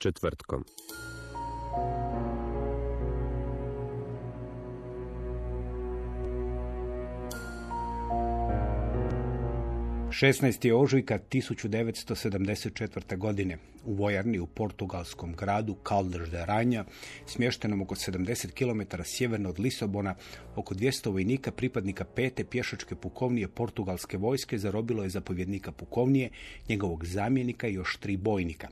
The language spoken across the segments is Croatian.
Četvrtkom. 16. ožujka 1974. godine u vojarni u portugalskom gradu Caldas de Rainha, smještenom oko 70 km sjeverno od Lisabona, oko 200 vojnika pripadnika pete pješačke pukovnije portugalske vojske zarobilo je zapovjednika pukovnije, njegovog zamjenika i još tri bojnika.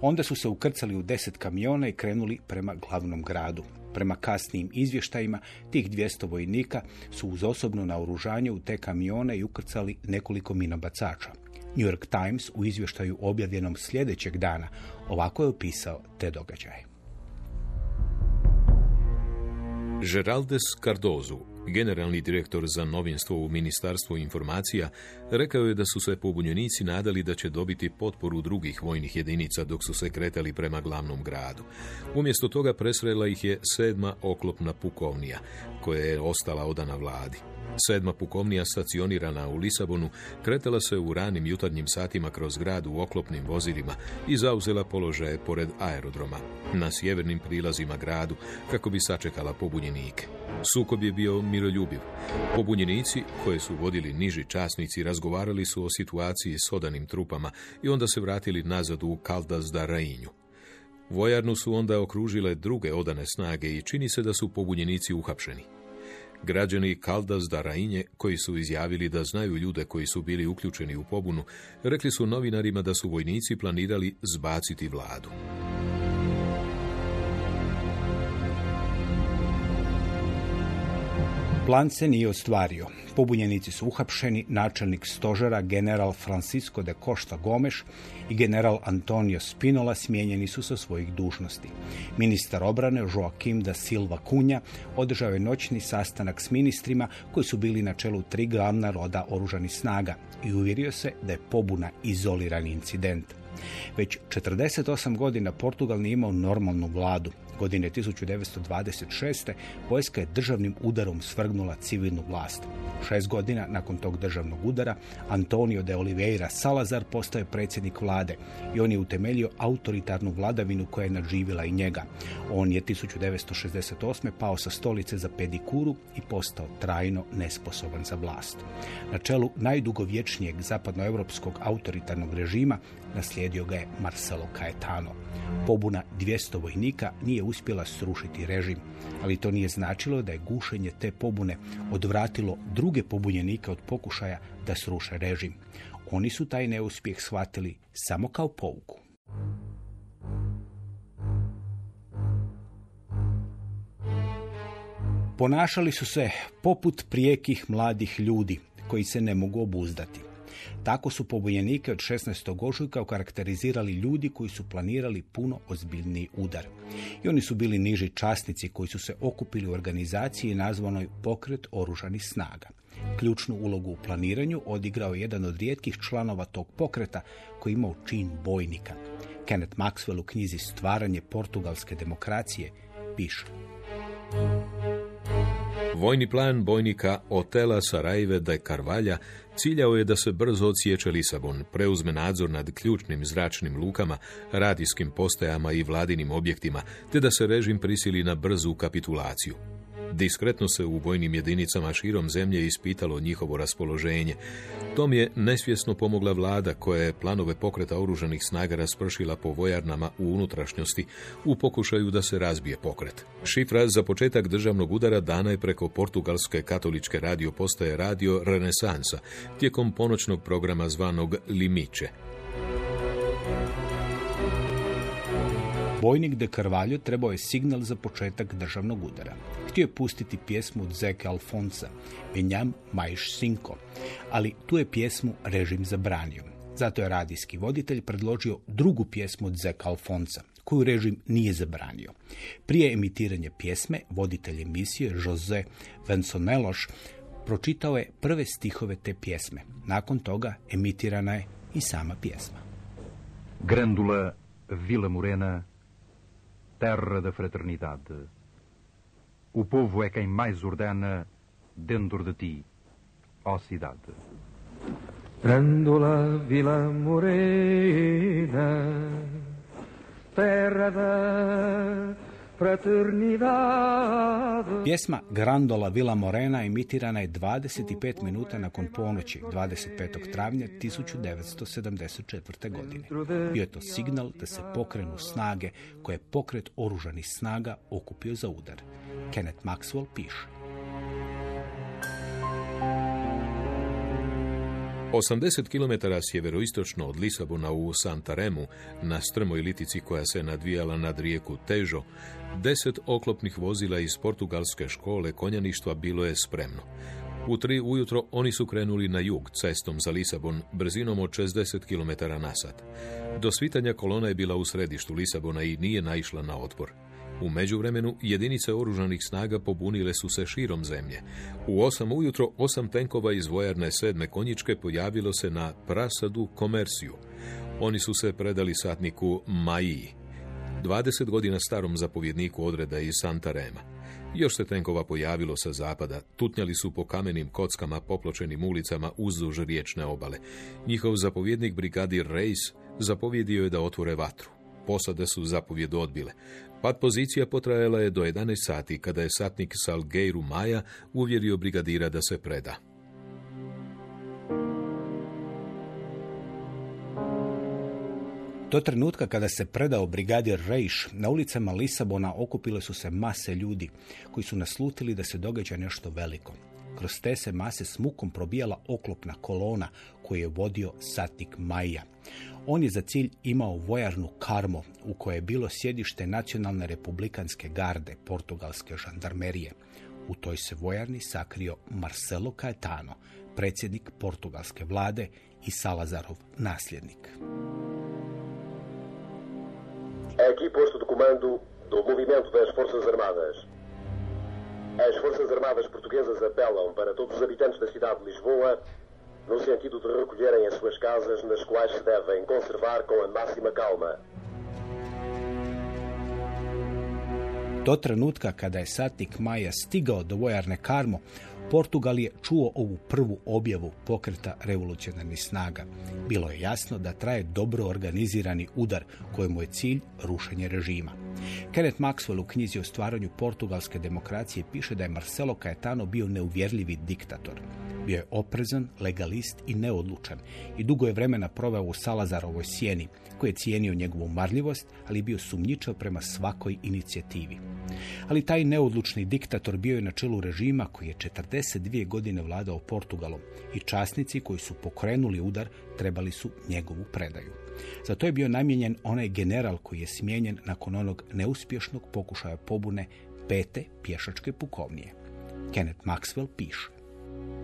Onda su se ukrcali u deset kamiona i krenuli prema glavnom gradu. Prema kasnijim izvještajima, tih 200 vojnika su uz osobno naoružanje u te kamione i ukrcali nekoliko minobacača. New York Times u izvještaju objavljenom sljedećeg dana ovako je opisao te događaje. Geraldes Cardozo, generalni direktor za novinstvo u Ministarstvu informacija, rekao je da su se pobunjenici nadali da će dobiti potporu drugih vojnih jedinica dok su se kretali prema glavnom gradu. Umjesto toga presrela ih je sedma oklopna pukovnija, koja je ostala odana vladi. Sedma pukovnija stacionirana u Lisabonu kretala se u ranim jutarnjim satima kroz grad u oklopnim vozilima i zauzela položaje pored aerodroma, na sjevernim prilazima gradu, kako bi sačekala pobunjenike. Sukob je bio miroljubiv. Pobunjenici, koje su vodili niži časnici, razgovarali su o situaciji s odanim trupama i onda se vratili nazad u Caldas da Rainju. Vojarnu su onda okružile druge odane snage i čini se da su pobunjenici uhapšeni. Građani Kaldas da Rainje, koji su izjavili da znaju ljude koji su bili uključeni u pobunu, rekli su novinarima da su vojnici planirali zbaciti vladu. Plan se nije ostvario. Pobunjenici su uhapšeni, načelnik stožera general Francisco de Costa Gomes i general Antonio Spinola smijenjeni su sa svojih dužnosti. Ministar obrane Joaquim da Silva Cunha održao je noćni sastanak s ministrima koji su bili na čelu tri glavna roda oružanih snaga i uvjerio se da je pobuna izolirani incident. Već 48 godina Portugal nije imao normalnu vladu. Godine 1926. vojska je državnim udarom svrgnula civilnu vlast. Šest godina nakon tog državnog udara Antonio de Oliveira Salazar postaje predsjednik vlade i on je utemeljio autoritarnu vladavinu koja je nadživjela i njega. On je 1968. pao sa stolice za pedikuru i postao trajno nesposoban za vlast. Na čelu najdugovječnijeg zapadnoevropskog autoritarnog režima naslijedio ga je Marcelo Caetano. Pobuna 200 vojnika nije uspjela srušiti režim, ali to nije značilo da je gušenje te pobune odvratilo druge pobunjenike od pokušaja da sruše režim. Oni su taj neuspjeh shvatili samo kao pouku. Ponašali su se poput prijekih mladih ljudi koji se ne mogu obuzdati. Tako su pobunjenike od 16. ožujka okarakterizirali ljudi koji su planirali puno ozbiljniji udar. I oni su bili niži časnici koji su se okupili u organizaciji nazvanoj pokret oružanih snaga. Ključnu ulogu u planiranju odigrao je jedan od rijetkih članova tog pokreta koji imao čin bojnika. Kenneth Maxwell u knjizi Stvaranje portugalske demokracije piše. Vojni plan bojnika Otela Sarajeve de Carvalja ciljao je da se brzo odsječe Lisabon, preuzme nadzor nad ključnim zračnim lukama, radijskim postajama i vladinim objektima, te da se režim prisili na brzu kapitulaciju. Diskretno se u vojnim jedinicama širom zemlje ispitalo njihovo raspoloženje. Tom je nesvjesno pomogla vlada koja je planove pokreta oružanih snaga raspršila po vojarnama u unutrašnjosti u pokušaju da se razbije pokret. Šifra za početak državnog udara dana je preko portugalske katoličke radio postaje radio Renesansa tijekom ponoćnog programa zvanog Limiće. Bojnik de Carvalho trebao je signal za početak državnog udara. Htio je pustiti pjesmu od Zeke Alfonsa, Benjam Majš Sinko, ali tu je pjesmu režim zabranio. Zato je radijski voditelj predložio drugu pjesmu od Zeka Alfonsa, koju režim nije zabranio. Prije emitiranja pjesme, voditelj emisije Jose Vensoneloš pročitao je prve stihove te pjesme. Nakon toga emitirana je i sama pjesma. Grândula Vila Morena, terra da fraternidade. O povo é quem mais ordena dentro de ti, ó cidade. Grândola Vila Morena, terra da. Pjesma Grandola Vila Morena emitirana je 25 minuta nakon ponoći 25. travnja 1974. godine. Bio je to signal da se pokrenu snage koje je pokret oružanih snaga okupio za udar. Kenneth Maxwell piše. 80 km sjeveroistočno od Lisabona u Santaremu, na strmoj litici koja se nadvijala nad rijeku Težo, deset oklopnih vozila iz portugalske škole konjaništva bilo je spremno. U tri ujutro oni su krenuli na jug cestom za Lisabon brzinom od 60 km na sat. Do svitanja kolona je bila u središtu Lisabona i nije naišla na otpor. U međuvremenu jedinice oružanih snaga pobunile su se širom zemlje. U osam ujutro osam tenkova iz vojarne sedme konjičke pojavilo se na prasadu Komersiju. Oni su se predali satniku Maiji, 20 godina starom zapovjedniku odreda iz Santarema. Još se tenkova pojavilo sa zapada, tutnjali su po kamenim kockama popločenim ulicama uzduž riječne obale. Njihov zapovjednik brigadir Reis zapovjedio je da otvore vatru. Posade su zapovjed odbile. Pad pozicija potrajala je do 11 sati kada je satnik Salgeiru Maja uvjerio brigadira da se preda. Do trenutka kada se predao brigadir Reiš, na ulicama Lisabona okupile su se mase ljudi koji su naslutili da se događa nešto veliko. Kroz te se mase s probijala oklopna kolona koju je vodio satnik Maja. On je za cilj imao vojarnu Karmo u kojoj je bilo sjedište nacionalne republikanske garde portugalske žandarmerije. U toj se vojarni sakrio Marcelo Caetano, predsjednik portugalske vlade i Salazarov nasljednik. Aqui posto de comando do movimento das Forças Armadas. As Forças Armadas Portuguesas apelam para todos os habitantes da cidade de Lisboa no sentido de recolherem as suas casas, nas quais se devem conservar com a máxima calma. Do trenutka kada je satnik Maja stigao do vojarne Karmo, Portugal je čuo ovu prvu objavu pokreta revolucionarnih snaga. Bilo je jasno da traje dobro organizirani udar kojemu je cilj rušenje režima. Kenneth Maxwell u knjizi o stvaranju portugalske demokracije piše da je Marcelo Caetano bio neuvjerljivi diktator. Bio je oprezan, legalist i neodlučan i dugo je vremena proveo u Salazarovoj sjeni, koji je cijenio njegovu marljivost, ali bio sumnjičav prema svakoj inicijativi. Ali taj neodlučni diktator bio je na čelu režima koji je 42 godine vladao Portugalom i časnici koji su pokrenuli udar trebali su njegovu predaju. Zato je bio namijenjen onaj general koji je smijenjen nakon onog neuspješnog pokušaja pobune pete pješačke pukovnije. Kenneth Maxwell piše.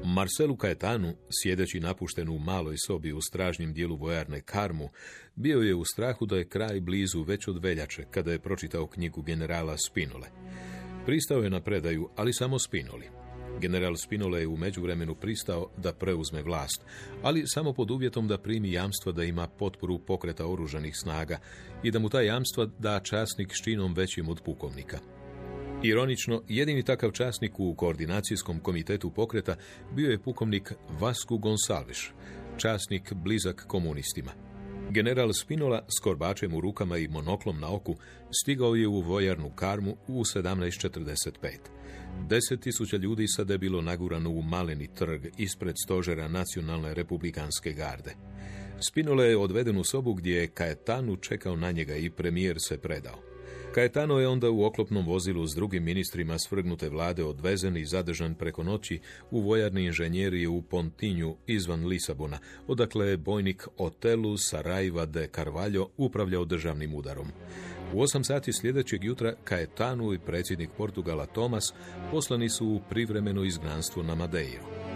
Marcelu Caetanu, sjedeći napušten u maloj sobi u stražnjem dijelu vojarne Karmu, bio je u strahu da je kraj blizu već od veljače, kada je pročitao knjigu generala Spinole. Pristao je na predaju, ali samo Spinoli. General Spinole je u međuvremenu pristao da preuzme vlast, ali samo pod uvjetom da primi jamstva da ima potporu pokreta oružanih snaga i da mu ta jamstva da časnik s činom većim od pukovnika. Ironično, jedini takav časnik u koordinacijskom komitetu pokreta bio je pukovnik Vasku Gonsalves, časnik blizak komunistima. General Spinola s korbačem u rukama i monoklom na oku stigao je u vojarnu karmu u 17.45. Deset tisuća ljudi sada je bilo nagurano u maleni trg ispred stožera nacionalne republikanske garde. Spinola je odveden u sobu gdje je Kajetanu čekao na njega i premijer se predao. Kajetano je onda u oklopnom vozilu s drugim ministrima svrgnute vlade odvezen i zadržan preko noći u vojarni inženjerije u Pontinju izvan Lisabona, odakle je bojnik Otelu Sarajva de Carvalho upravljao državnim udarom. U osam sati sljedećeg jutra Kajetanu i predsjednik Portugala Tomas poslani su u privremeno izgnanstvo na Madeiru.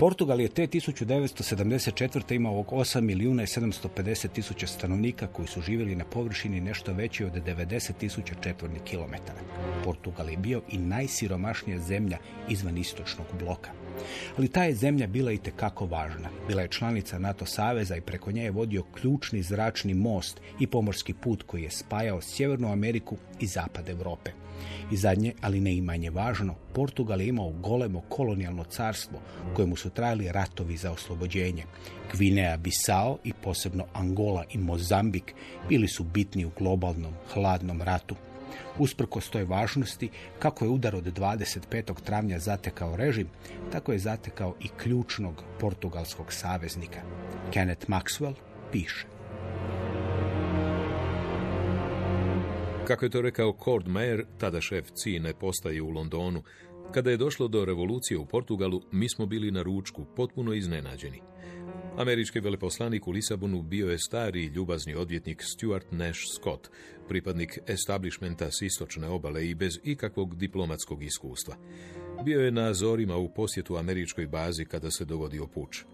Portugal je te 1974. imao oko 8 milijuna i 750 tisuća stanovnika koji su živjeli na površini nešto veći od 90 tisuća četvornih kilometara. Portugal je bio i najsiromašnija zemlja izvan istočnog bloka. Ali ta je zemlja bila i tekako važna. Bila je članica NATO saveza i preko nje je vodio ključni zračni most i pomorski put koji je spajao Sjevernu Ameriku i Zapad Europe. I zadnje, ali ne i manje važno, Portugal je imao golemo kolonijalno carstvo kojemu su trajali ratovi za oslobođenje. Gvinea Bisao i posebno Angola i Mozambik bili su bitni u globalnom hladnom ratu. Usprkos toj važnosti, kako je udar od 25. travnja zatekao režim, tako je zatekao i ključnog portugalskog saveznika. Kenneth Maxwell piše. Kako je to rekao Cord Meyer, tada šef Cine postaje u Londonu, kada je došlo do revolucije u Portugalu, mi smo bili na ručku, potpuno iznenađeni. Američki veleposlanik u Lisabonu bio je stari ljubazni odvjetnik Stuart Nash Scott, pripadnik establishmenta s istočne obale i bez ikakvog diplomatskog iskustva. Bio je na Azorima u posjetu američkoj bazi kada se dogodio puč.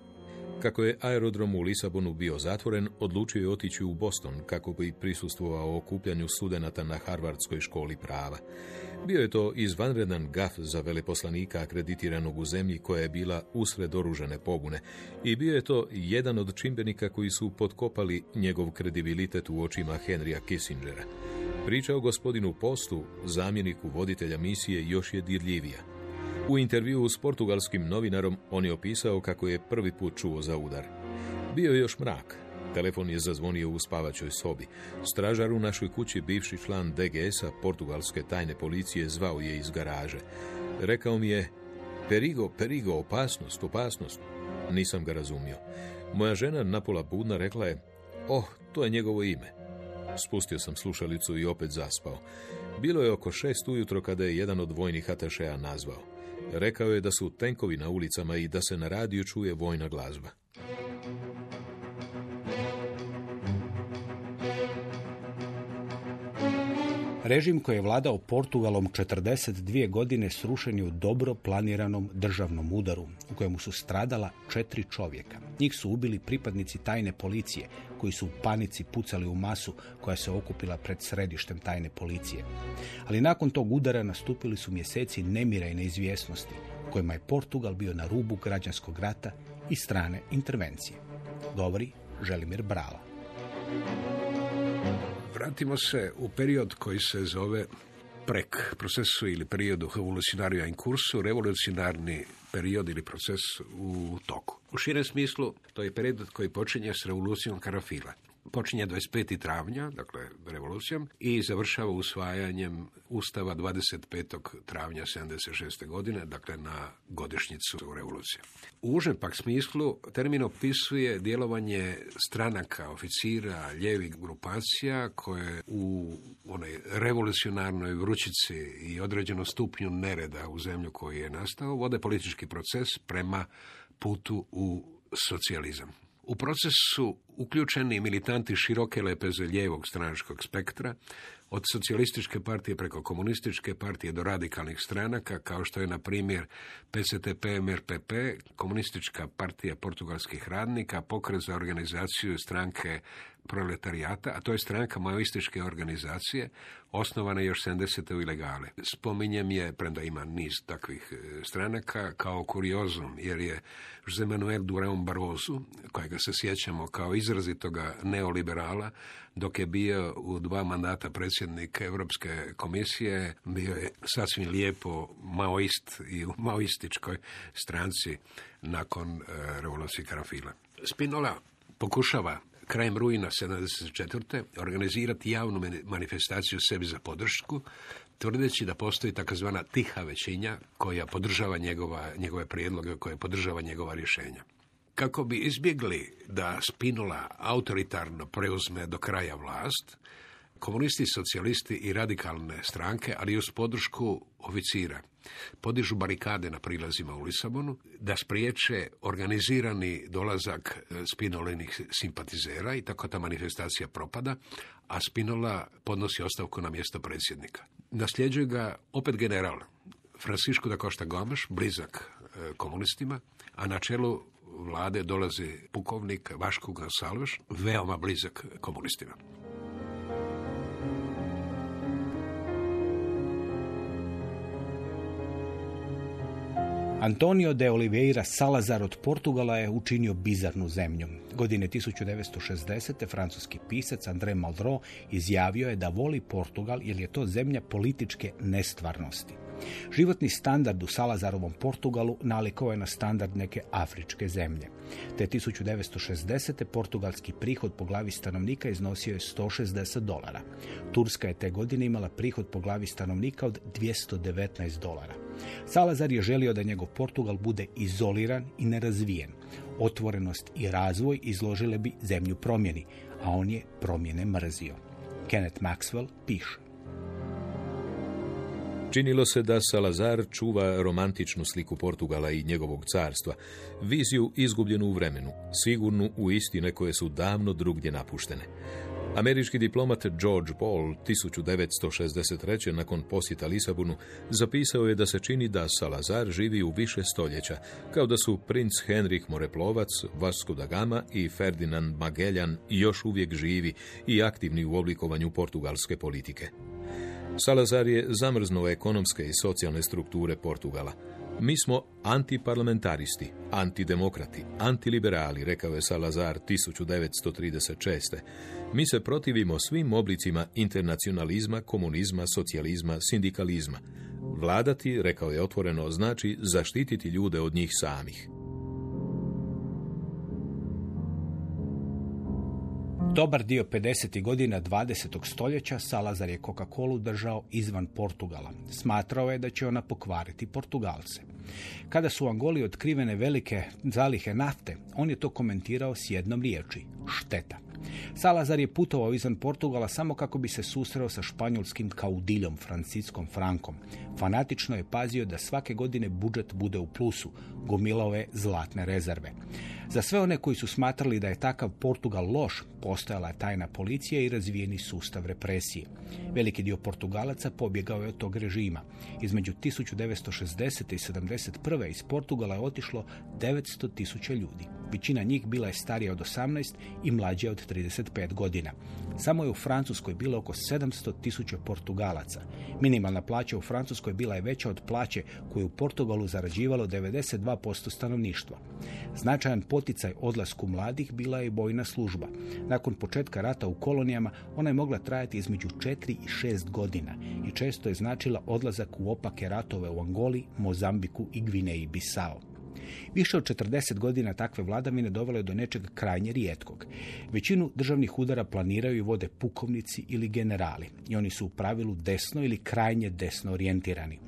Kako je aerodrom u Lisabonu bio zatvoren, odlučio je otići u Boston kako bi prisustvovao okupljanju studenata na Harvardskoj školi prava. Bio je to izvanredan gaf za veleposlanika akreditiranog u zemlji koja je bila usred oružane pobune i bio je to jedan od čimbenika koji su potkopali njegov kredibilitet u očima Henrya Kissingera. Priča o gospodinu Postu, zamjeniku voditelja misije, još je dirljivija. U intervju s portugalskim novinarom on je opisao kako je prvi put čuo za udar. Bio je još mrak. Telefon je zazvonio u spavačoj sobi. Stražar u našoj kući, bivši član DGS-a, portugalske tajne policije, zvao je iz garaže. Rekao mi je, perigo, perigo, opasnost, opasnost. Nisam ga razumio. Moja žena, napola budna, rekla je, oh, to je njegovo ime. Spustio sam slušalicu i opet zaspao. Bilo je oko šest ujutro kada je jedan od vojnih atašeja nazvao. Rekao je da su tenkovi na ulicama i da se na radiju čuje vojna glazba. Režim koji je vladao Portugalom 42 godine srušen je u dobro planiranom državnom udaru u kojemu su stradala četiri čovjeka. Njih su ubili pripadnici tajne policije koji su u panici pucali u masu koja se okupila pred središtem tajne policije. Ali nakon tog udara nastupili su mjeseci nemira i neizvjesnosti u kojima je Portugal bio na rubu građanskog rata i strane intervencije. Govori Želimir Brala. Vratimo se u period koji se zove prek procesu ili periodu revolucionarija in kursu, revolucionarni period ili proces u toku. U širem smislu, to je period koji počinje s revolucijom Karafila počinje 25. travnja, dakle revolucijom, i završava usvajanjem Ustava 25. travnja 76. godine, dakle na godišnjicu revolucije. U užem pak smislu termin opisuje djelovanje stranaka, oficira, ljevih grupacija koje u onoj revolucionarnoj vrućici i određenom stupnju nereda u zemlju koji je nastao vode politički proces prema putu u socijalizam. U proces su uključeni militanti široke lepeze lijevog stranačkog spektra, od socijalističke partije preko komunističke partije do radikalnih stranaka, kao što je na primjer PCTP MRPP, komunistička partija portugalskih radnika, pokret za organizaciju stranke proletarijata, a to je stranka maoističke organizacije, osnovana još 70. u ilegale. Spominjem je, premda ima niz takvih e, stranaka, kao kuriozum, jer je José Manuel Durão Barroso, kojega se sjećamo kao izrazitoga neoliberala, dok je bio u dva mandata predsjednik Europske komisije, bio je sasvim lijepo maoist i u maoističkoj stranci nakon e, revolucije Karafila. Spinola pokušava krajem rujna 74. organizirati javnu manifestaciju sebi za podršku, tvrdeći da postoji takozvana tiha većinja koja podržava njegova, njegove prijedloge, koja podržava njegova rješenja. Kako bi izbjegli da Spinola autoritarno preuzme do kraja vlast, komunisti, socijalisti i radikalne stranke, ali uz podršku oficira, podižu barikade na prilazima u Lisabonu, da spriječe organizirani dolazak e, Spinolinih simpatizera i tako ta manifestacija propada, a Spinola podnosi ostavku na mjesto predsjednika. Nasljeđuje ga opet general Francisco da Costa Gomes, blizak e, komunistima, a na čelu vlade dolazi pukovnik Vaško Gonsalves, veoma blizak komunistima. Antonio de Oliveira Salazar od Portugala je učinio bizarnu zemlju. Godine 1960. francuski pisac André Malraux izjavio je da voli Portugal jer je to zemlja političke nestvarnosti. Životni standard u Salazarovom Portugalu nalikao je na standard neke afričke zemlje. Te 1960. portugalski prihod po glavi stanovnika iznosio je 160 dolara. Turska je te godine imala prihod po glavi stanovnika od 219 dolara. Salazar je želio da njegov Portugal bude izoliran i nerazvijen. Otvorenost i razvoj izložile bi zemlju promjeni, a on je promjene mrzio. Kenneth Maxwell piše. Činilo se da Salazar čuva romantičnu sliku Portugala i njegovog carstva, viziju izgubljenu u vremenu, sigurnu u istine koje su davno drugdje napuštene. Američki diplomat George Paul 1963. nakon posjeta Lisabonu zapisao je da se čini da Salazar živi u više stoljeća, kao da su princ Henrik Moreplovac, Vasco da Gama i Ferdinand Magellan još uvijek živi i aktivni u oblikovanju portugalske politike. Salazar je zamrznuo ekonomske i socijalne strukture Portugala. Mi smo antiparlamentaristi, antidemokrati, antiliberali, rekao je Salazar 1936. Mi se protivimo svim oblicima internacionalizma, komunizma, socijalizma, sindikalizma. Vladati, rekao je otvoreno, znači zaštititi ljude od njih samih. Dobar dio 50. godina 20. stoljeća Salazar je Coca-Colu držao izvan Portugala. Smatrao je da će ona pokvariti Portugalce. Kada su u Angoli otkrivene velike zalihe nafte, on je to komentirao s jednom riječi, šteta. Salazar je putovao izvan Portugala samo kako bi se susreo sa španjolskim kaudiljom Franciskom Frankom. Fanatično je pazio da svake godine budžet bude u plusu, gomilao je zlatne rezerve. Za sve one koji su smatrali da je takav Portugal loš, postojala je tajna policija i razvijeni sustav represije. Veliki dio Portugalaca pobjegao je od tog režima. Između 1960. i 1971. iz Portugala je otišlo 900 tisuća ljudi. Većina njih bila je starija od 18 i mlađa od 35 godina. Samo je u Francuskoj bilo oko 700 tisuća Portugalaca. Minimalna plaća u Francuskoj bila je veća od plaće koju u Portugalu zarađivalo 92% stanovništva. Značajan poticaj odlasku mladih bila je bojna služba. Nakon početka rata u kolonijama ona je mogla trajati između 4 i 6 godina i često je značila odlazak u opake ratove u Angoli, Mozambiku i Gvineji Bisao. Više od 40 godina takve vladavine dovelo je do nečeg krajnje rijetkog. Većinu državnih udara planiraju i vode pukovnici ili generali i oni su u pravilu desno ili krajnje desno orijentirani.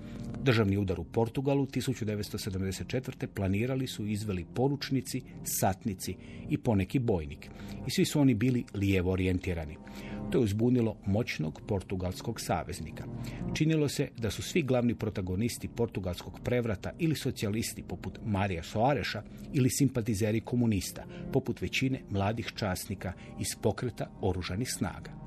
Državni udar u Portugalu 1974. planirali su izveli poručnici, satnici i poneki bojnik. I svi su oni bili lijevo orijentirani. To je uzbunilo moćnog portugalskog saveznika. Činilo se da su svi glavni protagonisti portugalskog prevrata ili socijalisti poput Marija Soareša ili simpatizeri komunista, poput većine mladih časnika iz pokreta oružanih snaga.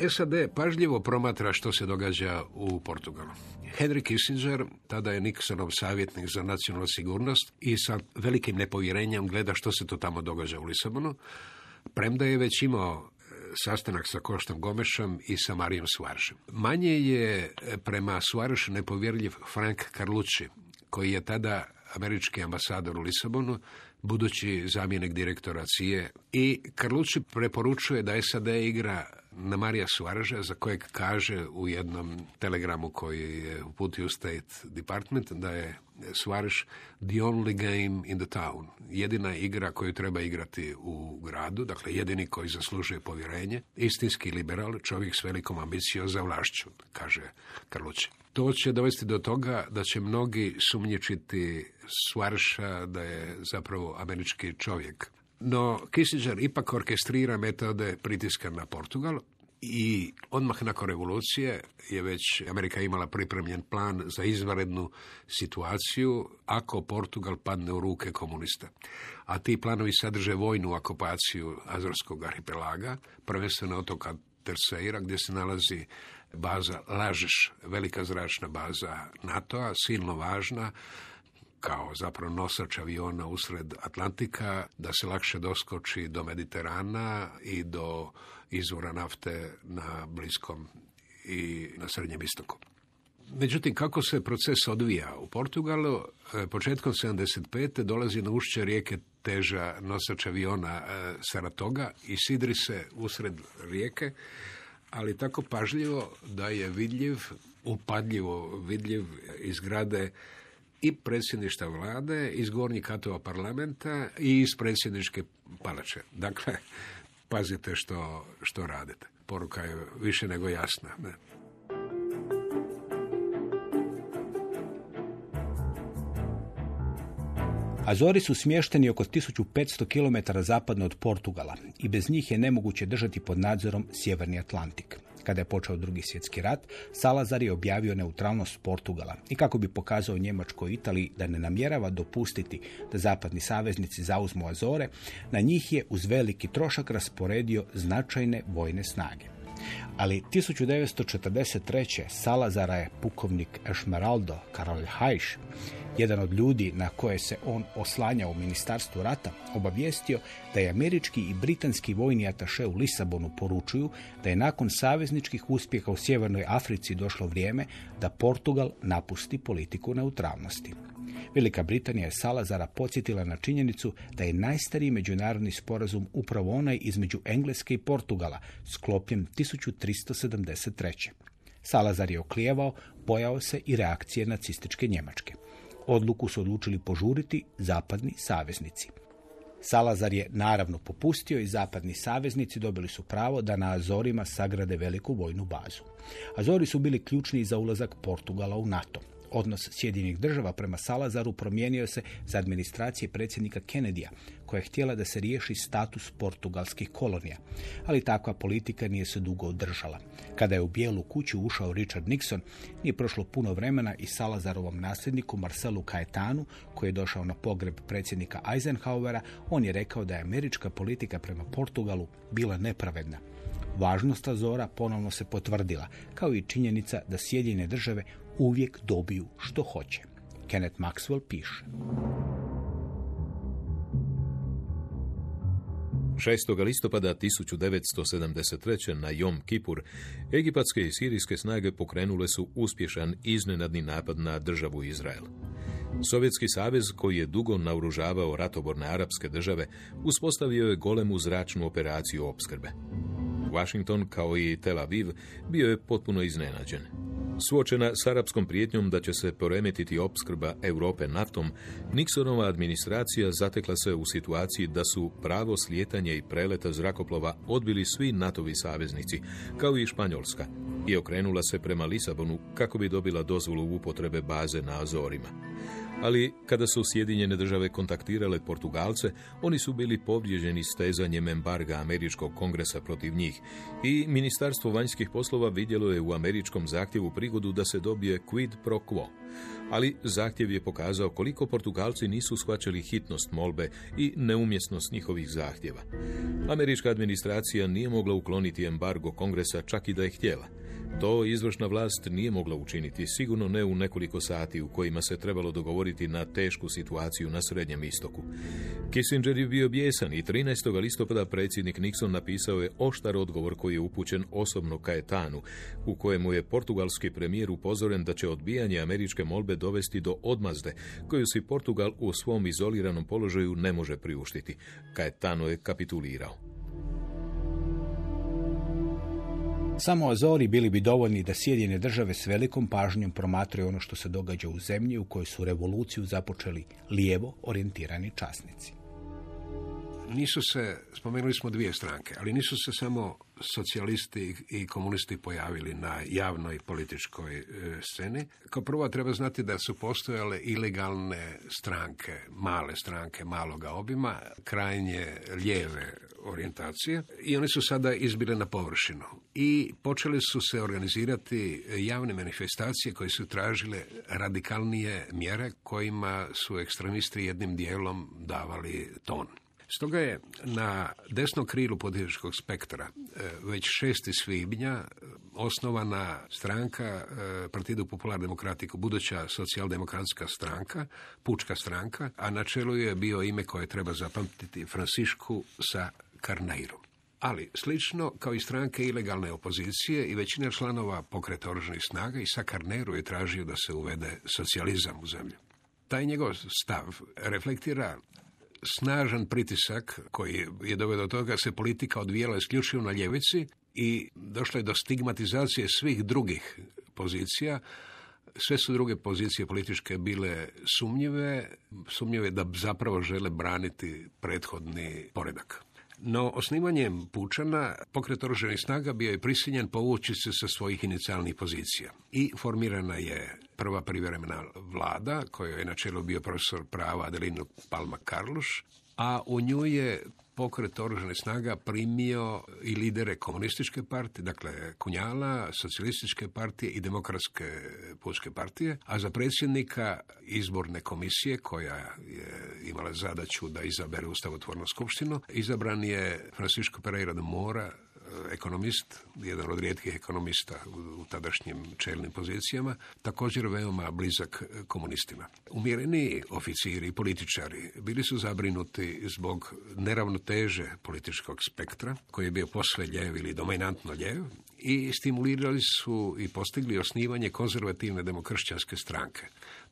SAD pažljivo promatra što se događa u Portugalu. Henry Kissinger, tada je Nixonov savjetnik za nacionalnu sigurnost i sa velikim nepovjerenjem gleda što se to tamo događa u Lisabonu, premda je već imao e, sastanak sa Koštom Gomešom i sa Marijom Svaršem. Manje je e, prema Svaršu nepovjerljiv Frank Carlucci, koji je tada američki ambasador u Lisabonu, budući zamjenik direktora CIA i Karlucci preporučuje da SAD igra na Marija Suareža, za kojeg kaže u jednom telegramu koji je uputio State Department, da je Suarez the only game in the town. Jedina igra koju treba igrati u gradu, dakle jedini koji zaslužuje povjerenje. Istinski liberal, čovjek s velikom ambicijom za vlašću, kaže Karlucci. To će dovesti do toga da će mnogi sumnjičiti Suareša da je zapravo američki čovjek. No, Kissinger ipak orkestrira metode pritiska na Portugal i odmah nakon revolucije je već Amerika imala pripremljen plan za izvanrednu situaciju ako Portugal padne u ruke komunista. A ti planovi sadrže vojnu okupaciju Azorskog arhipelaga, prvenstveno otoka Terceira gdje se nalazi baza Lažeš, velika zračna baza NATO-a, silno važna, kao zapravo nosač aviona usred Atlantika, da se lakše doskoči do Mediterana i do izvora nafte na Bliskom i na Srednjem istoku. Međutim, kako se proces odvija u Portugalu, e, početkom 75. dolazi na ušće rijeke teža nosač aviona e, Saratoga i sidri se usred rijeke, ali tako pažljivo da je vidljiv, upadljivo vidljiv iz grade i predsjedništva vlade, iz gornjih katova parlamenta i iz predsjedničke palače. Dakle, pazite što, što radite. Poruka je više nego jasna. Ne? Azori su smješteni oko 1500 km zapadno od Portugala i bez njih je nemoguće držati pod nadzorom Sjeverni Atlantik. Kada je počeo drugi svjetski rat, Salazar je objavio neutralnost Portugala i kako bi pokazao Njemačkoj Italiji da ne namjerava dopustiti da zapadni saveznici zauzmu Azore, na njih je uz veliki trošak rasporedio značajne vojne snage. Ali 1943. Salazara je pukovnik Esmeraldo Hajš, jedan od ljudi na koje se on oslanja u ministarstvu rata, obavijestio da je američki i britanski vojni ataše u Lisabonu poručuju da je nakon savezničkih uspjeha u Sjevernoj Africi došlo vrijeme da Portugal napusti politiku neutralnosti. Velika Britanija je Salazara podsjetila na činjenicu da je najstariji međunarodni sporazum upravo onaj između Engleske i Portugala, sklopljen 1373. Salazar je oklijevao, bojao se i reakcije nacističke Njemačke. Odluku su odlučili požuriti zapadni saveznici. Salazar je naravno popustio i zapadni saveznici dobili su pravo da na Azorima sagrade veliku vojnu bazu. Azori su bili ključni za ulazak Portugala u NATO. Odnos Sjedinjenih država prema Salazaru promijenio se za administracije predsjednika Kennedyja, koja je htjela da se riješi status portugalskih kolonija. Ali takva politika nije se dugo održala. Kada je u bijelu kuću ušao Richard Nixon, nije prošlo puno vremena i Salazarovom nasljedniku Marcelu Caetanu, koji je došao na pogreb predsjednika Eisenhowera, on je rekao da je američka politika prema Portugalu bila nepravedna. Važnost Azora ponovno se potvrdila, kao i činjenica da Sjedinjene države uvijek dobiju što hoće. Kenneth Maxwell piše. 6. listopada 1973. na Jom Kipur, egipatske i sirijske snage pokrenule su uspješan iznenadni napad na državu Izrael. Sovjetski savez, koji je dugo naoružavao ratoborne arapske države, uspostavio je golemu zračnu operaciju opskrbe. Washington, kao i Tel Aviv, bio je potpuno iznenađen. Suočena s arapskom prijetnjom da će se poremetiti opskrba Europe naftom, Nixonova administracija zatekla se u situaciji da su pravo slijetanje i preleta zrakoplova odbili svi NATO-vi saveznici, kao i Španjolska, i okrenula se prema Lisabonu kako bi dobila dozvolu upotrebe baze na Azorima ali kada su Sjedinjene države kontaktirale Portugalce, oni su bili povrijeđeni stezanjem embarga Američkog kongresa protiv njih i Ministarstvo vanjskih poslova vidjelo je u američkom zahtjevu prigodu da se dobije quid pro quo. Ali zahtjev je pokazao koliko Portugalci nisu shvaćali hitnost molbe i neumjesnost njihovih zahtjeva. Američka administracija nije mogla ukloniti embargo kongresa čak i da je htjela. To izvršna vlast nije mogla učiniti, sigurno ne u nekoliko sati u kojima se trebalo dogovoriti na tešku situaciju na Srednjem istoku. Kissinger je bio bijesan i 13. listopada predsjednik Nixon napisao je oštar odgovor koji je upućen osobno Kajetanu, u kojemu je portugalski premijer upozoren da će odbijanje američke molbe dovesti do odmazde, koju si Portugal u svom izoliranom položaju ne može priuštiti. Kajetano je kapitulirao. Samo Azori bili bi dovoljni da Sjedine države s velikom pažnjom promatraju ono što se događa u zemlji u kojoj su revoluciju započeli lijevo orijentirani časnici. Nisu se, spomenuli smo dvije stranke, ali nisu se samo socijalisti i komunisti pojavili na javnoj političkoj e, sceni. Kao prvo treba znati da su postojale ilegalne stranke, male stranke maloga obima, krajnje lijeve orijentacije i one su sada izbile na površinu. I počeli su se organizirati javne manifestacije koje su tražile radikalnije mjere kojima su ekstremisti jednim dijelom davali ton. Stoga je na desnom krilu političkog spektra e, već 6. svibnja e, osnovana stranka e, Partidu Popular Demokratiku, buduća socijaldemokratska stranka, pučka stranka, a na čelu je bio ime koje treba zapamtiti Francišku sa Carneirom. Ali, slično kao i stranke ilegalne opozicije i većina članova pokreta oružanih snaga i sa Carneru je tražio da se uvede socijalizam u zemlju. Taj njegov stav reflektira snažan pritisak koji je doveo do toga se politika odvijela isključivo na ljevici i došlo je do stigmatizacije svih drugih pozicija. Sve su druge pozicije političke bile sumnjive, sumnjive da zapravo žele braniti prethodni poredak. No, osnivanjem Pučana, pokret oruženih snaga bio je prisiljen povući se sa svojih inicijalnih pozicija. I formirana je prva privremena vlada, kojoj je na čelu bio profesor prava Adelino Palma Karluš, a u nju je pokret oružane snaga primio i lidere komunističke partije, dakle Kunjala, socijalističke partije i demokratske pučke partije, a za predsjednika izborne komisije koja je imala zadaću da izabere ustavotvornu skupštinu, izabran je Francisco Pereira de Mora, ekonomist, jedan od rijetkih ekonomista u tadašnjim čelnim pozicijama, također veoma blizak komunistima. Umjereni oficiri i političari bili su zabrinuti zbog neravnoteže političkog spektra, koji je bio posve ljev ili dominantno ljev, i stimulirali su i postigli osnivanje konzervativne demokršćanske stranke.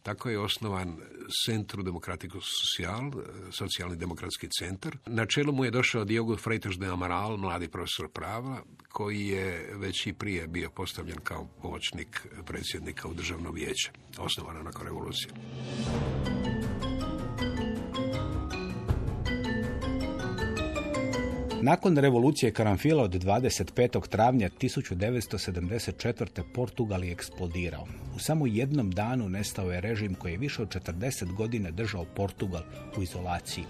Tako je osnovan Centru Demokratiku Social, socijalni demokratski centar. Na čelu mu je došao Diogo Freitas de Amaral, mladi profesor prava, koji je već i prije bio postavljen kao pomoćnik predsjednika u državno vijeće, osnovano nakon revolucije. Nakon revolucije Karanfila od 25. travnja 1974. Portugal je eksplodirao. U samo jednom danu nestao je režim koji je više od 40 godina držao Portugal u izolaciji.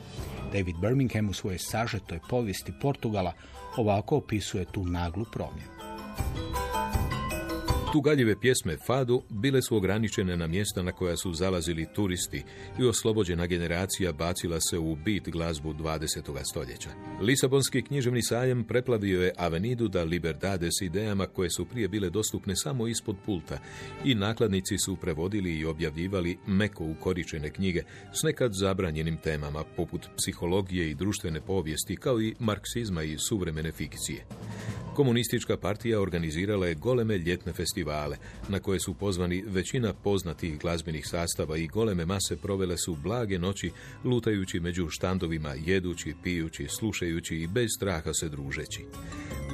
David Birmingham u svojoj sažetoj povijesti Portugala ovako opisuje tu naglu promjenu. Tugaljive pjesme Fadu bile su ograničene na mjesta na koja su zalazili turisti i oslobođena generacija bacila se u bit glazbu 20. stoljeća. Lisabonski književni sajem preplavio je Avenidu da Liberdade s idejama koje su prije bile dostupne samo ispod pulta i nakladnici su prevodili i objavljivali meko ukoričene knjige s nekad zabranjenim temama poput psihologije i društvene povijesti kao i marksizma i suvremene fikcije. Komunistička partija organizirala je goleme ljetne festivale, na koje su pozvani većina poznatih glazbenih sastava i goleme mase provele su blage noći, lutajući među štandovima, jedući, pijući, slušajući i bez straha se družeći.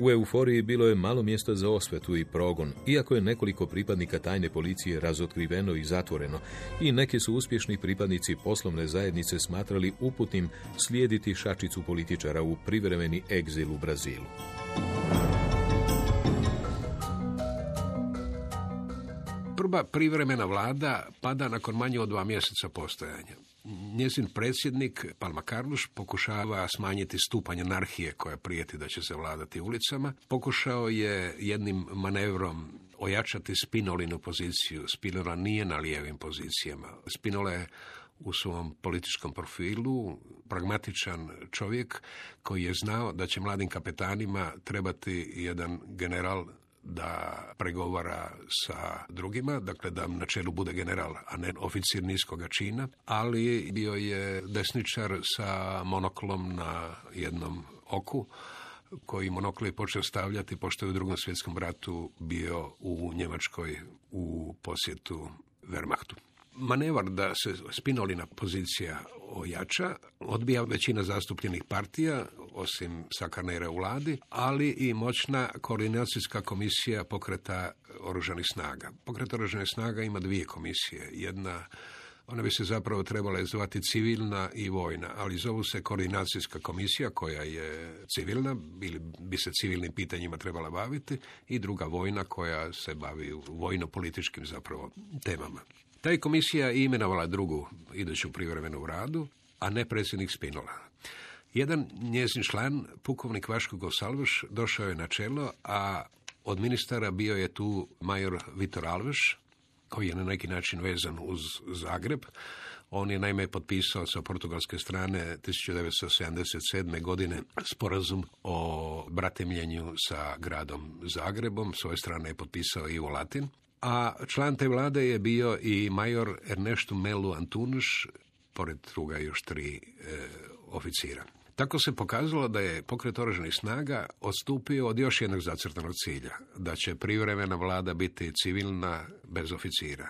U euforiji bilo je malo mjesta za osvetu i progon, iako je nekoliko pripadnika tajne policije razotkriveno i zatvoreno i neki su uspješni pripadnici poslovne zajednice smatrali uputnim slijediti šačicu političara u privremeni egzil u Brazilu. Prva privremena vlada pada nakon manje od dva mjeseca postojanja. Njezin predsjednik, Palma Karluš, pokušava smanjiti stupanj anarhije koja prijeti da će se vladati ulicama. Pokušao je jednim manevrom ojačati Spinolinu poziciju. Spinola nije na lijevim pozicijama. Spinola je u svom političkom profilu pragmatičan čovjek koji je znao da će mladim kapetanima trebati jedan general da pregovara sa drugima, dakle da na čelu bude general, a ne oficir niskoga čina, ali bio je desničar sa monoklom na jednom oku, koji monokl je počeo stavljati pošto je u drugom svjetskom ratu bio u Njemačkoj u posjetu Wehrmachtu. Manevar da se spinolina pozicija ojača, odbija većina zastupljenih partija, osim Sakarnera u vladi, ali i moćna koordinacijska komisija pokreta oružanih snaga. Pokret oružanih snaga ima dvije komisije. Jedna ona bi se zapravo trebala zvati civilna i vojna, ali zovu se koordinacijska komisija koja je civilna ili bi se civilnim pitanjima trebala baviti i druga vojna koja se bavi vojno-političkim zapravo temama. Ta je komisija imenovala drugu iduću privremenu radu, a ne predsjednik Spinola. Jedan njezin član, pukovnik Vaško Gosalveš, došao je na čelo, a od ministara bio je tu major Vitor Alveš, koji je na neki način vezan uz Zagreb. On je naime potpisao sa portugalske strane 1977. godine sporazum o bratemljenju sa gradom Zagrebom. Svoje strane je potpisao Ivo Latin. A član te vlade je bio i major Ernesto Melu Antunuš, pored druga još tri e, oficira. Tako se pokazalo da je pokret oružanih snaga odstupio od još jednog zacrtanog cilja, da će privremena vlada biti civilna bez oficira.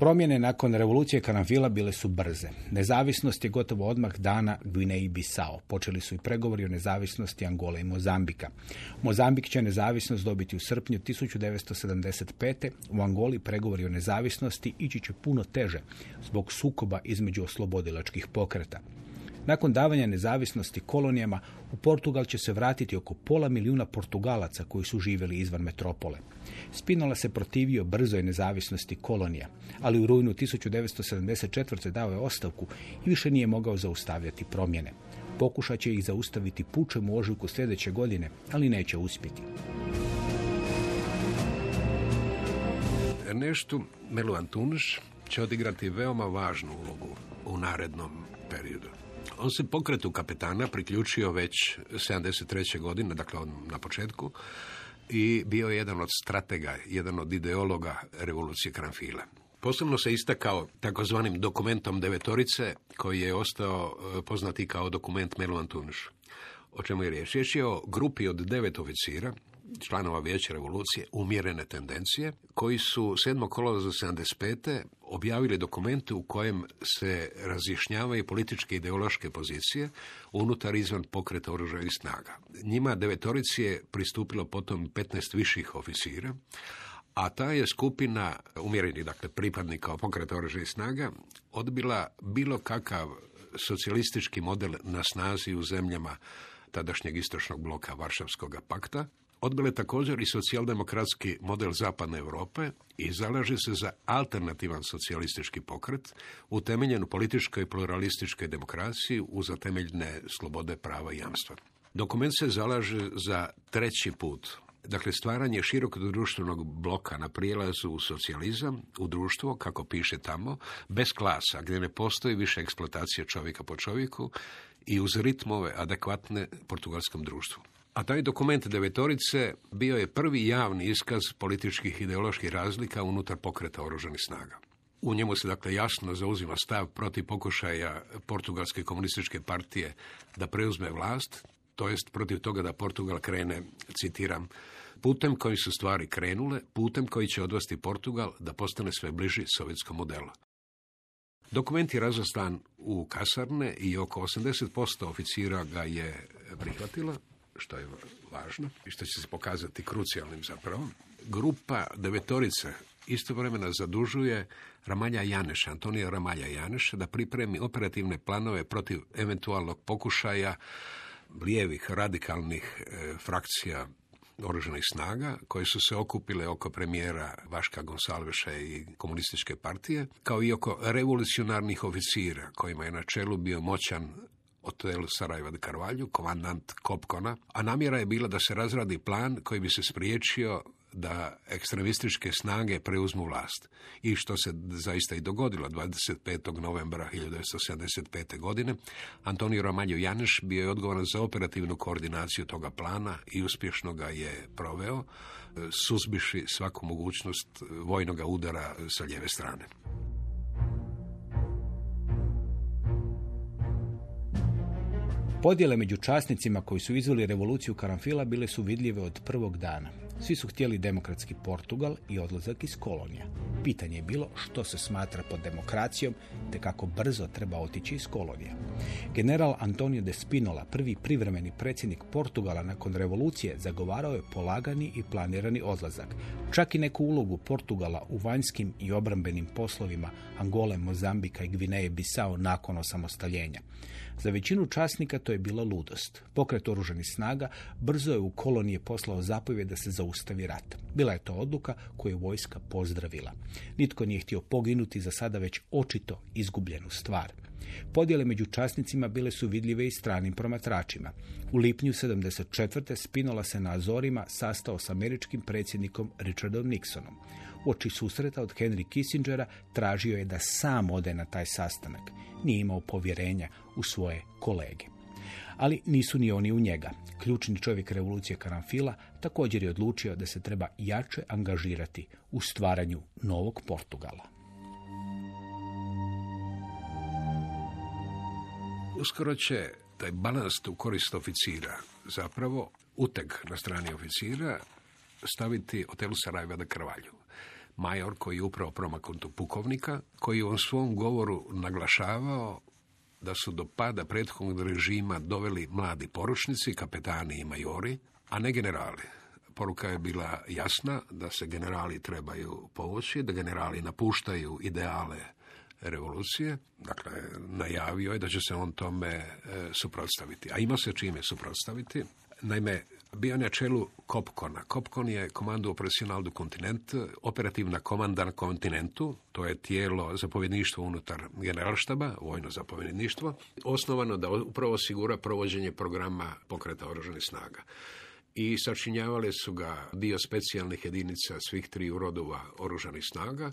Promjene nakon revolucije Karanfila bile su brze. Nezavisnost je gotovo odmah dana Gvineji Bisao. Počeli su i pregovori o nezavisnosti Angole i Mozambika. Mozambik će nezavisnost dobiti u srpnju 1975. U Angoli pregovori o nezavisnosti ići će puno teže zbog sukoba između oslobodilačkih pokreta. Nakon davanja nezavisnosti kolonijama, u Portugal će se vratiti oko pola milijuna Portugalaca koji su živjeli izvan metropole. Spinola se protivio brzoj nezavisnosti kolonija, ali u rujnu 1974. dao je ostavku i više nije mogao zaustavljati promjene. Pokušat će ih zaustaviti pučem u ožujku sljedeće godine, ali neće uspjeti. Nešto Melu Antunes će odigrati veoma važnu ulogu u narednom periodu. On se pokretu kapetana priključio već 73. godine, dakle on na početku, i bio je jedan od stratega, jedan od ideologa revolucije Kranfila. Posebno se istakao takozvanim dokumentom devetorice, koji je ostao e, poznati kao dokument Melu Antunuš. O čemu je riječ? Riječ je o grupi od devet oficira, članova Vijeća revolucije umjerene tendencije, koji su 7. kolova za 75. objavili dokumente u kojem se razjašnjavaju političke i ideološke pozicije unutar izvan pokreta oružanih snaga. Njima devetorici je pristupilo potom 15 viših oficira, a ta je skupina umjerenih, dakle, pripadnika pokreta oružanih snaga odbila bilo kakav socijalistički model na snazi u zemljama tadašnjeg istočnog bloka Varšavskog pakta, Odbile također i socijaldemokratski model Zapadne Europe i zalaže se za alternativan socijalistički pokret utemeljen u političkoj pluralističkoj demokraciji uz temeljne slobode prava i jamstva. Dokument se zalaže za treći put Dakle, stvaranje širokog društvenog bloka na prijelazu u socijalizam, u društvo, kako piše tamo, bez klasa, gdje ne postoji više eksploatacije čovjeka po čovjeku i uz ritmove adekvatne portugalskom društvu. A taj dokument devetorice bio je prvi javni iskaz političkih ideoloških razlika unutar pokreta oružanih snaga. U njemu se dakle jasno zauzima stav protiv pokušaja Portugalske komunističke partije da preuzme vlast, to jest protiv toga da Portugal krene, citiram, putem koji su stvari krenule, putem koji će odvesti Portugal da postane sve bliži sovjetskom modelu. Dokument je razostan u kasarne i oko 80% oficira ga je prihvatila, što je važno i što će se pokazati krucijalnim zapravo. Grupa devetorice istovremeno zadužuje Ramalja Janeša, Antonija Ramalja Janeša, da pripremi operativne planove protiv eventualnog pokušaja lijevih radikalnih e, frakcija oružanih snaga koje su se okupile oko premijera Vaška Gonsalveša i komunističke partije, kao i oko revolucionarnih oficira kojima je na čelu bio moćan Hotel Sarajeva de Carvalho, komandant Kopkona, a namjera je bila da se razradi plan koji bi se spriječio da ekstremističke snage preuzmu vlast. I što se zaista i dogodilo 25. novembra 1975. godine, Antonio Romanjo Janeš bio je odgovoran za operativnu koordinaciju toga plana i uspješno ga je proveo, e, suzbiši svaku mogućnost vojnog udara sa lijeve strane. Podjele među časnicima koji su izveli revoluciju Karanfila bile su vidljive od prvog dana. Svi su htjeli demokratski Portugal i odlazak iz kolonija. Pitanje je bilo što se smatra pod demokracijom te kako brzo treba otići iz kolonija. General Antonio de Spinola, prvi privremeni predsjednik Portugala nakon revolucije, zagovarao je polagani i planirani odlazak. Čak i neku ulogu Portugala u vanjskim i obrambenim poslovima Angole, Mozambika i Gvineje Bisao nakon osamostaljenja. Za većinu časnika to je bila ludost. Pokret oružanih snaga brzo je u kolonije poslao zapovjed da se zaustavi rat. Bila je to odluka koju je vojska pozdravila. Nitko nije htio poginuti za sada već očito izgubljenu stvar. Podjele među časnicima bile su vidljive i stranim promatračima. U lipnju 74. Spinola se na Azorima sastao s američkim predsjednikom Richardom Nixonom. Uoči susreta od Henry Kissingera tražio je da sam ode na taj sastanak. Nije imao povjerenja u svoje kolege. Ali nisu ni oni u njega. Ključni čovjek revolucije Karanfila također je odlučio da se treba jače angažirati u stvaranju novog Portugala. Uskoro će taj balans u korist oficira zapravo uteg na strani oficira staviti hotelu Sarajeva da Krvalju major koji je upravo promakontu pukovnika, koji je u svom govoru naglašavao da su do pada prethodnog režima doveli mladi poručnici, kapetani i majori, a ne generali. Poruka je bila jasna da se generali trebaju povući, da generali napuštaju ideale revolucije. Dakle, najavio je da će se on tome e, suprotstaviti. A ima se čime suprotstaviti. Naime, bio na čelu Kopkona. Kopkon je komando operacional do kontinent, operativna komanda na kontinentu, to je tijelo zapovjedništva unutar generalštaba, vojno zapovjedništvo, osnovano da upravo osigura provođenje programa pokreta oružanih snaga i sačinjavale su ga dio specijalnih jedinica svih tri rodova oružanih snaga,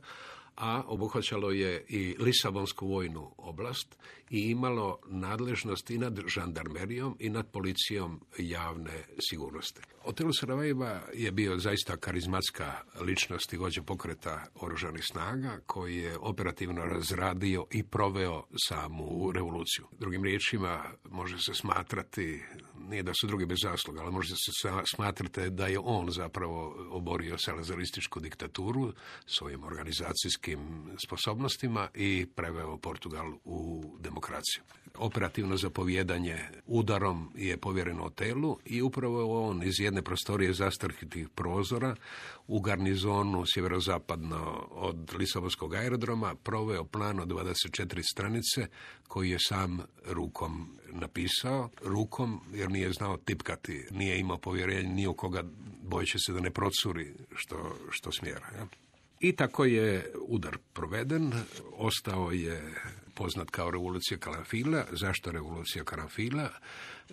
a obuhvaćalo je i Lisabonsku vojnu oblast i imalo nadležnost i nad žandarmerijom i nad policijom javne sigurnosti. Otelo Sarajeva je bio zaista karizmatska ličnost i vođa pokreta oružanih snaga koji je operativno razradio i proveo samu revoluciju. Drugim riječima može se smatrati nije da su drugi bez zasluga, ali možda se smatrate da je on zapravo oborio salazarističku diktaturu svojim organizacijskim sposobnostima i preveo Portugal u demokraciju. Operativno zapovjedanje udarom je povjereno hotelu i upravo on iz jedne prostorije zastrhitih prozora u garnizonu sjeverozapadno od Lisabonskog aerodroma proveo plan od 24 stranice koji je sam rukom napisao. Rukom jer nije znao tipkati, nije imao povjerenja ni u koga bojeći se da ne procuri što, što smjera. Ja? I tako je udar proveden, ostao je poznat kao revolucija Karanfila. Zašto revolucija Karanfila?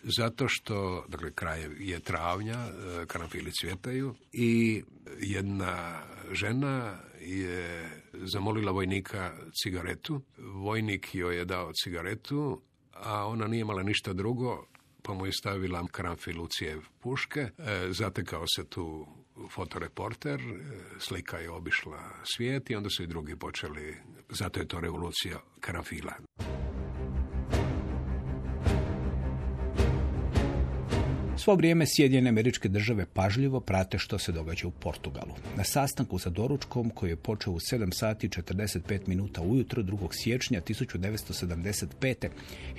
Zato što, dakle, kraj je travnja, e, karanfili cvjetaju i jedna žena je zamolila vojnika cigaretu. Vojnik joj je dao cigaretu, a ona nije imala ništa drugo, pa mu je stavila karanfil u cijev puške. E, zatekao se tu fotoreporter, e, slika je obišla svijet i onda su i drugi počeli, zato je to revolucija karanfila. Svo vrijeme Sjedinjene američke države pažljivo prate što se događa u Portugalu. Na sastanku sa doručkom koji je počeo u 7 sati 45 minuta ujutro 2. siječnja 1975.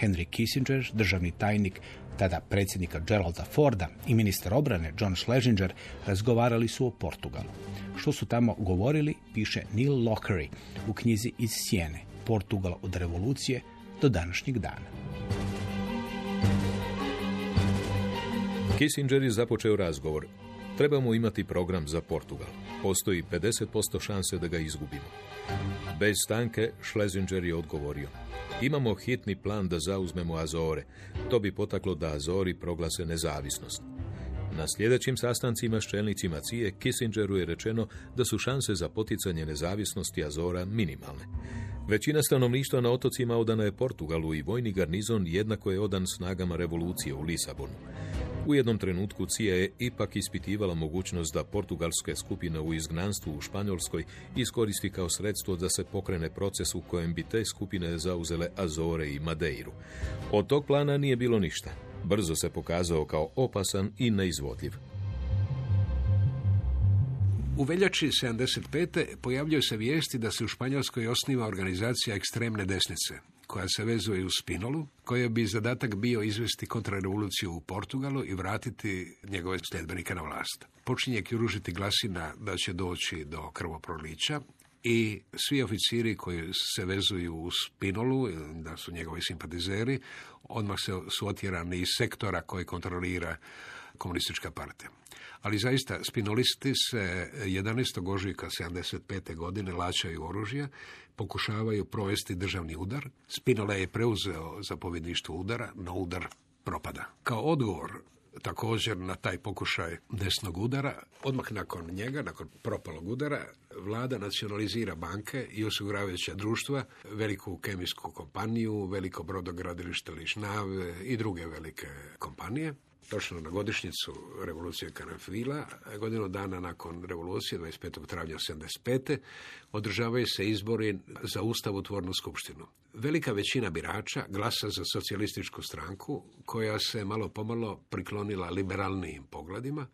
Henry Kissinger, državni tajnik tada predsjednika Geralda Forda i ministar obrane John Schlesinger razgovarali su o Portugalu. Što su tamo govorili, piše Neil Lockery u knjizi Iz sjene, Portugal od revolucije do današnjeg dana. Kissinger je započeo razgovor. Trebamo imati program za Portugal. Postoji 50% šanse da ga izgubimo. Bez stanke Schlesinger je odgovorio. Imamo hitni plan da zauzmemo Azore. To bi potaklo da Azori proglase nezavisnost. Na sljedećim sastancima s čelnicima Cije Kissingeru je rečeno da su šanse za poticanje nezavisnosti Azora minimalne. Većina stanovništva na otocima odana je Portugalu i vojni garnizon jednako je odan snagama revolucije u Lisabonu. U jednom trenutku Cija je ipak ispitivala mogućnost da portugalske skupine u izgnanstvu u Španjolskoj iskoristi kao sredstvo da se pokrene proces u kojem bi te skupine zauzele Azore i Madeiru. Od tog plana nije bilo ništa. Brzo se pokazao kao opasan i neizvodljiv. U veljači 75. pojavljaju se vijesti da se u Španjolskoj osniva organizacija ekstremne desnice, koja se vezuje u Spinolu, koja bi zadatak bio izvesti kontrarevoluciju u Portugalu i vratiti njegove sljedbenike na vlast. Počinje kjuružiti glasina da će doći do krvoprolića i svi oficiri koji se vezuju u Spinolu, da su njegovi simpatizeri, odmah se su otjerani iz sektora koji kontrolira komunistička partija. Ali zaista, spinolisti se 11. ožujka 75. godine lačaju oružja, pokušavaju provesti državni udar. Spinola je preuzeo zapovjedništvo udara, no udar propada. Kao odgovor također na taj pokušaj desnog udara. Odmah nakon njega, nakon propalog udara, vlada nacionalizira banke i osiguravajuća društva, veliku kemijsku kompaniju, veliko brodogradilište Lišnave i druge velike kompanije točno na godišnjicu revolucije Karanfila, godinu dana nakon revolucije, 25. travnja 75. održavaju se izbori za ustavotvornu skupštinu. Velika većina birača glasa za socijalističku stranku, koja se malo pomalo priklonila liberalnijim pogledima,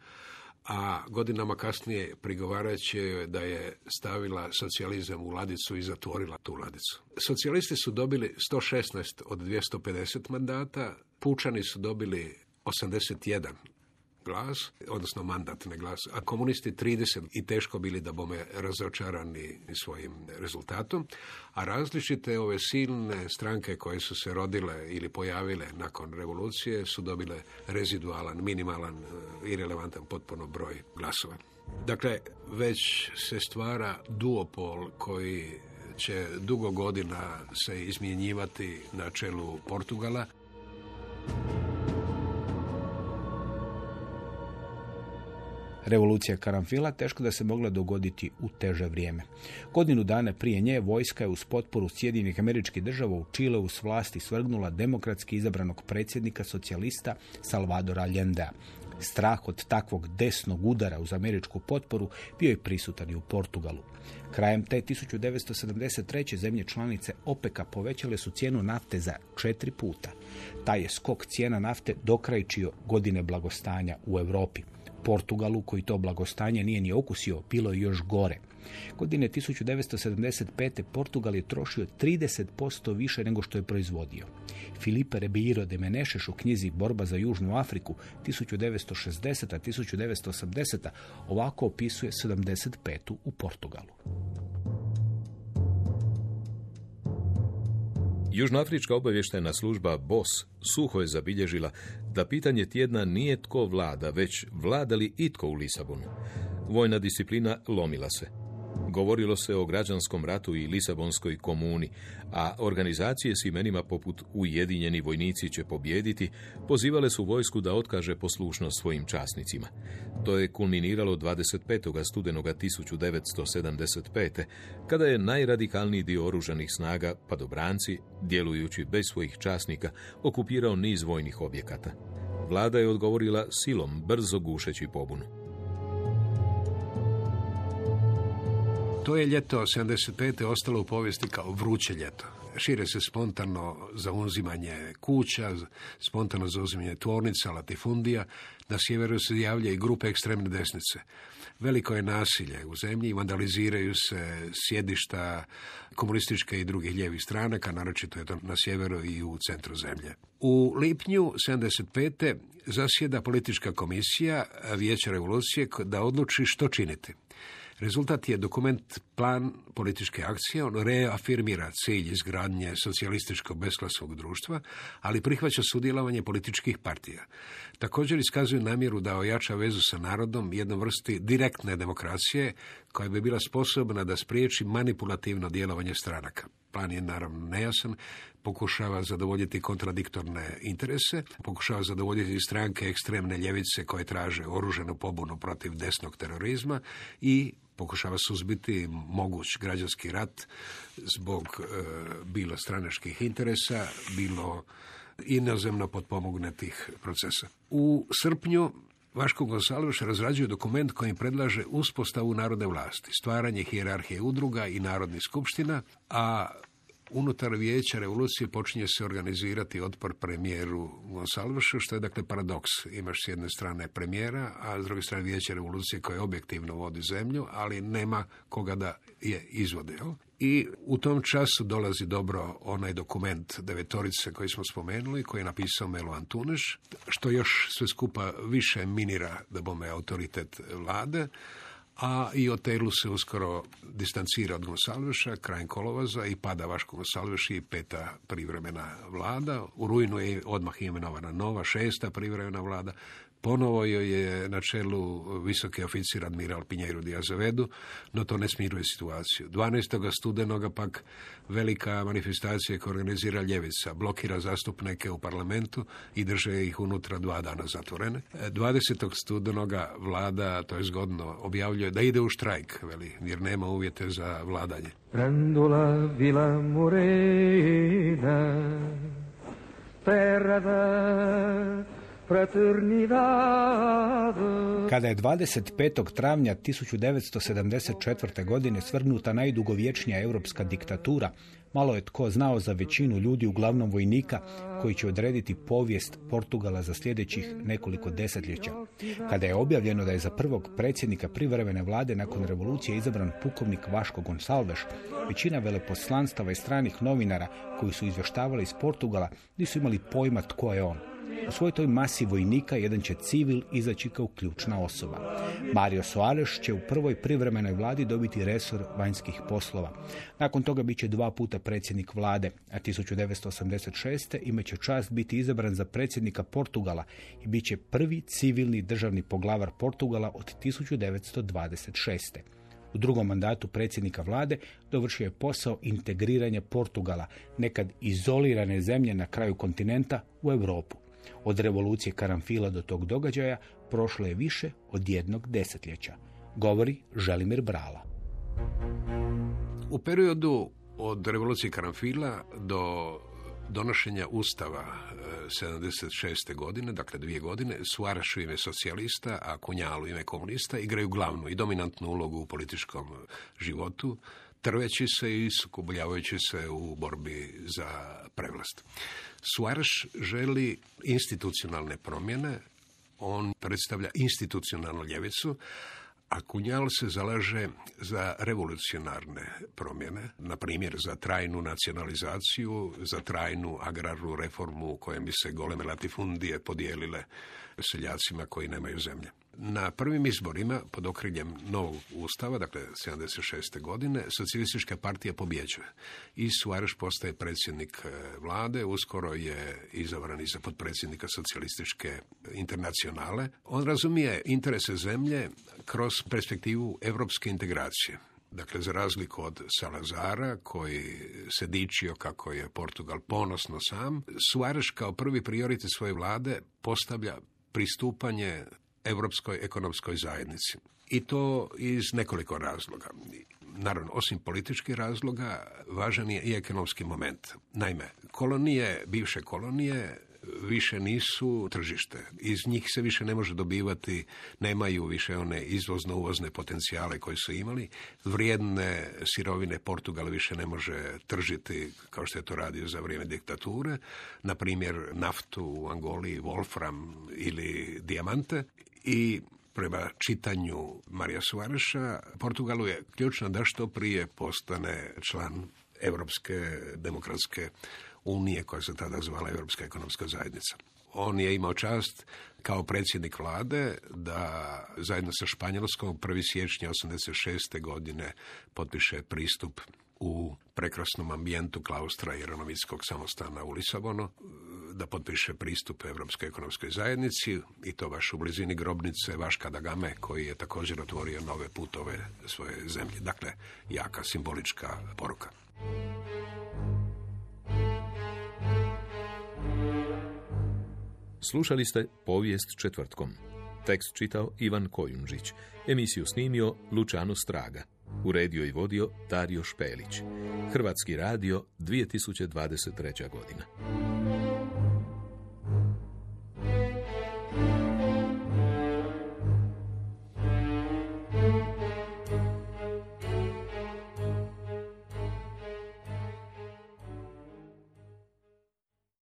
a godinama kasnije prigovarajući da je stavila socijalizam u ladicu i zatvorila tu ladicu. Socijalisti su dobili 116 od 250 mandata, pučani su dobili 81 glas, odnosno mandatne glas, a komunisti 30 i teško bili da bome razočarani svojim rezultatom, a različite ove silne stranke koje su se rodile ili pojavile nakon revolucije su dobile rezidualan, minimalan, e, irelevantan potpuno broj glasova. Dakle, već se stvara duopol koji će dugo godina se izmjenjivati na čelu Portugala. Revolucija Karamfila teško da se mogla dogoditi u teže vrijeme. Godinu dana prije nje vojska je uz potporu Sjedinjenih američkih država u Čileu s vlasti svrgnula demokratski izabranog predsjednika socijalista Salvadora Allendea. Strah od takvog desnog udara uz američku potporu bio je prisutan i u Portugalu. Krajem te 1973. zemlje članice OPEC-a povećale su cijenu nafte za četiri puta. Taj je skok cijena nafte dokrajčio godine blagostanja u Europi. Portugalu, koji to blagostanje nije ni okusio, bilo je još gore. Godine 1975. Portugal je trošio 30% više nego što je proizvodio. Filipe Ribeiro de Menešeš u knjizi Borba za Južnu Afriku 1960-1980 ovako opisuje 75. u Portugalu. Južnoafrička obavještajna služba BOS suho je zabilježila da pitanje tjedna nije tko vlada, već vlada li itko u Lisabonu. Vojna disciplina lomila se. Govorilo se o građanskom ratu i Lisabonskoj komuni, a organizacije s imenima poput Ujedinjeni vojnici će pobjediti, pozivale su vojsku da otkaže poslušnost svojim časnicima. To je kulminiralo 25. studenoga 1975. kada je najradikalniji dio oružanih snaga, padobranci, djelujući bez svojih časnika, okupirao niz vojnih objekata. Vlada je odgovorila silom, brzo gušeći pobunu. To je ljeto 75. ostalo u povijesti kao vruće ljeto. Šire se spontano zauzimanje kuća, spontano zauzimanje tvornica, latifundija. Na sjeveru se javlja i grupe ekstremne desnice. Veliko je nasilje u zemlji vandaliziraju se sjedišta komunističke i drugih lijevih stranaka, naročito je to na sjeveru i u centru zemlje. U lipnju 75. zasjeda politička komisija Vijeća revolucije da odluči što činiti. Rezultat je dokument plan političke akcije, on reafirmira cilj izgradnje socijalističkog besklasovog društva, ali prihvaća sudjelovanje političkih partija. Također iskazuje namjeru da ojača vezu sa narodom jednom vrsti direktne demokracije koja bi bila sposobna da spriječi manipulativno djelovanje stranaka. Plan je naravno nejasan, pokušava zadovoljiti kontradiktorne interese, pokušava zadovoljiti stranke ekstremne ljevice koje traže oruženu pobunu protiv desnog terorizma i pokušava suzbiti moguć građanski rat zbog e, bilo stranačkih interesa, bilo inozemno potpomognetih procesa. U srpnju Vaško Gonsalveš razrađuje dokument kojim predlaže uspostavu narodne vlasti, stvaranje hijerarhije udruga i narodnih skupština, a unutar vijeća revolucije počinje se organizirati otpor premijeru Gonsalvešu, što je dakle paradoks. Imaš s jedne strane premijera, a s druge strane vijeća revolucije koje objektivno vodi zemlju, ali nema koga da je izvode. I u tom času dolazi dobro onaj dokument devetorice koji smo spomenuli, koji je napisao Melo Antuneš, što još sve skupa više minira da bome autoritet vlade, a i o Tejlu se uskoro distancira od Gonsalveša krajem kolovoza i pada Vaško Gonsalveš i peta privremena vlada. U rujnu je odmah imenovana nova, šesta privremena vlada. Ponovo joj je na čelu visoki oficir admiral Pinjeiro di Azevedo, no to ne smiruje situaciju. 12. studenoga pak velika manifestacija koja organizira Ljevica, blokira zastupnike u parlamentu i drže ih unutra dva dana zatvorene. 20. studenoga vlada, to je zgodno, objavljuje da ide u štrajk, veli, jer nema uvjete za vladanje. Randola Vila Morena, kada je 25. travnja 1974. godine svrgnuta najdugovječnija europska diktatura, malo je tko znao za većinu ljudi, uglavnom vojnika, koji će odrediti povijest Portugala za sljedećih nekoliko desetljeća. Kada je objavljeno da je za prvog predsjednika privremene vlade nakon revolucije izabran pukovnik Vaško Gonsalves, većina veleposlanstava i stranih novinara koji su izvještavali iz Portugala nisu imali pojma tko je on. U svoj toj masi vojnika jedan će civil izaći kao ključna osoba. Mario Soares će u prvoj privremenoj vladi dobiti resor vanjskih poslova. Nakon toga bit će dva puta predsjednik vlade, a 1986. imat će čast biti izabran za predsjednika Portugala i bit će prvi civilni državni poglavar Portugala od 1926. U drugom mandatu predsjednika vlade dovršio je posao integriranja Portugala, nekad izolirane zemlje na kraju kontinenta, u Europu. Od revolucije Karamfila do tog događaja prošlo je više od jednog desetljeća. Govori Želimir Brala. U periodu od revolucije Karamfila do donošenja Ustava 76. E, godine, dakle dvije godine, Suaraš u ime socijalista, a Kunjalu ime komunista igraju glavnu i dominantnu ulogu u političkom životu, trveći se i sukobljavajući se u borbi za prevlast. Suareš želi institucionalne promjene, on predstavlja institucionalnu ljevicu, a Kunjal se zalaže za revolucionarne promjene, na primjer za trajnu nacionalizaciju, za trajnu agrarnu reformu u kojem bi se goleme latifundije podijelile seljacima koji nemaju zemlje. Na prvim izborima pod okriljem novog ustava, dakle 76. godine, socijalistička partija pobjeđuje i Suareš postaje predsjednik e, vlade, uskoro je izabran i za potpredsjednika socijalističke internacionale. On razumije interese zemlje kroz perspektivu europske integracije. Dakle, za razliku od Salazara, koji se dičio kako je Portugal ponosno sam, Suareš kao prvi prioritet svoje vlade postavlja pristupanje Europskoj ekonomskoj zajednici. I to iz nekoliko razloga. Naravno, osim političkih razloga, važan je i ekonomski moment. Naime, kolonije, bivše kolonije, više nisu tržište. Iz njih se više ne može dobivati, nemaju više one izvozno-uvozne potencijale koje su imali. Vrijedne sirovine Portugal više ne može tržiti kao što je to radio za vrijeme diktature. Na primjer, naftu u Angoli, Wolfram ili dijamante i prema čitanju Marija Suareša, Portugalu je ključno da što prije postane član Europske demokratske unije koja se tada zvala Europska ekonomska zajednica. On je imao čast kao predsjednik vlade da zajedno sa Španjolskom 1. siječnja 86. godine potpiše pristup u prekrasnom ambijentu klaustra Jeronovitskog samostana u Lisabonu e, da potpiše pristup Europskoj ekonomskoj zajednici i to baš u blizini grobnice Vaška Dagame koji je također otvorio nove putove svoje zemlje. Dakle, jaka simbolička poruka. Slušali ste povijest četvrtkom. Tekst čitao Ivan Kojunžić. Emisiju snimio Lučano Straga. Uredio i vodio Dario Špelić. Hrvatski radio 2023. godina.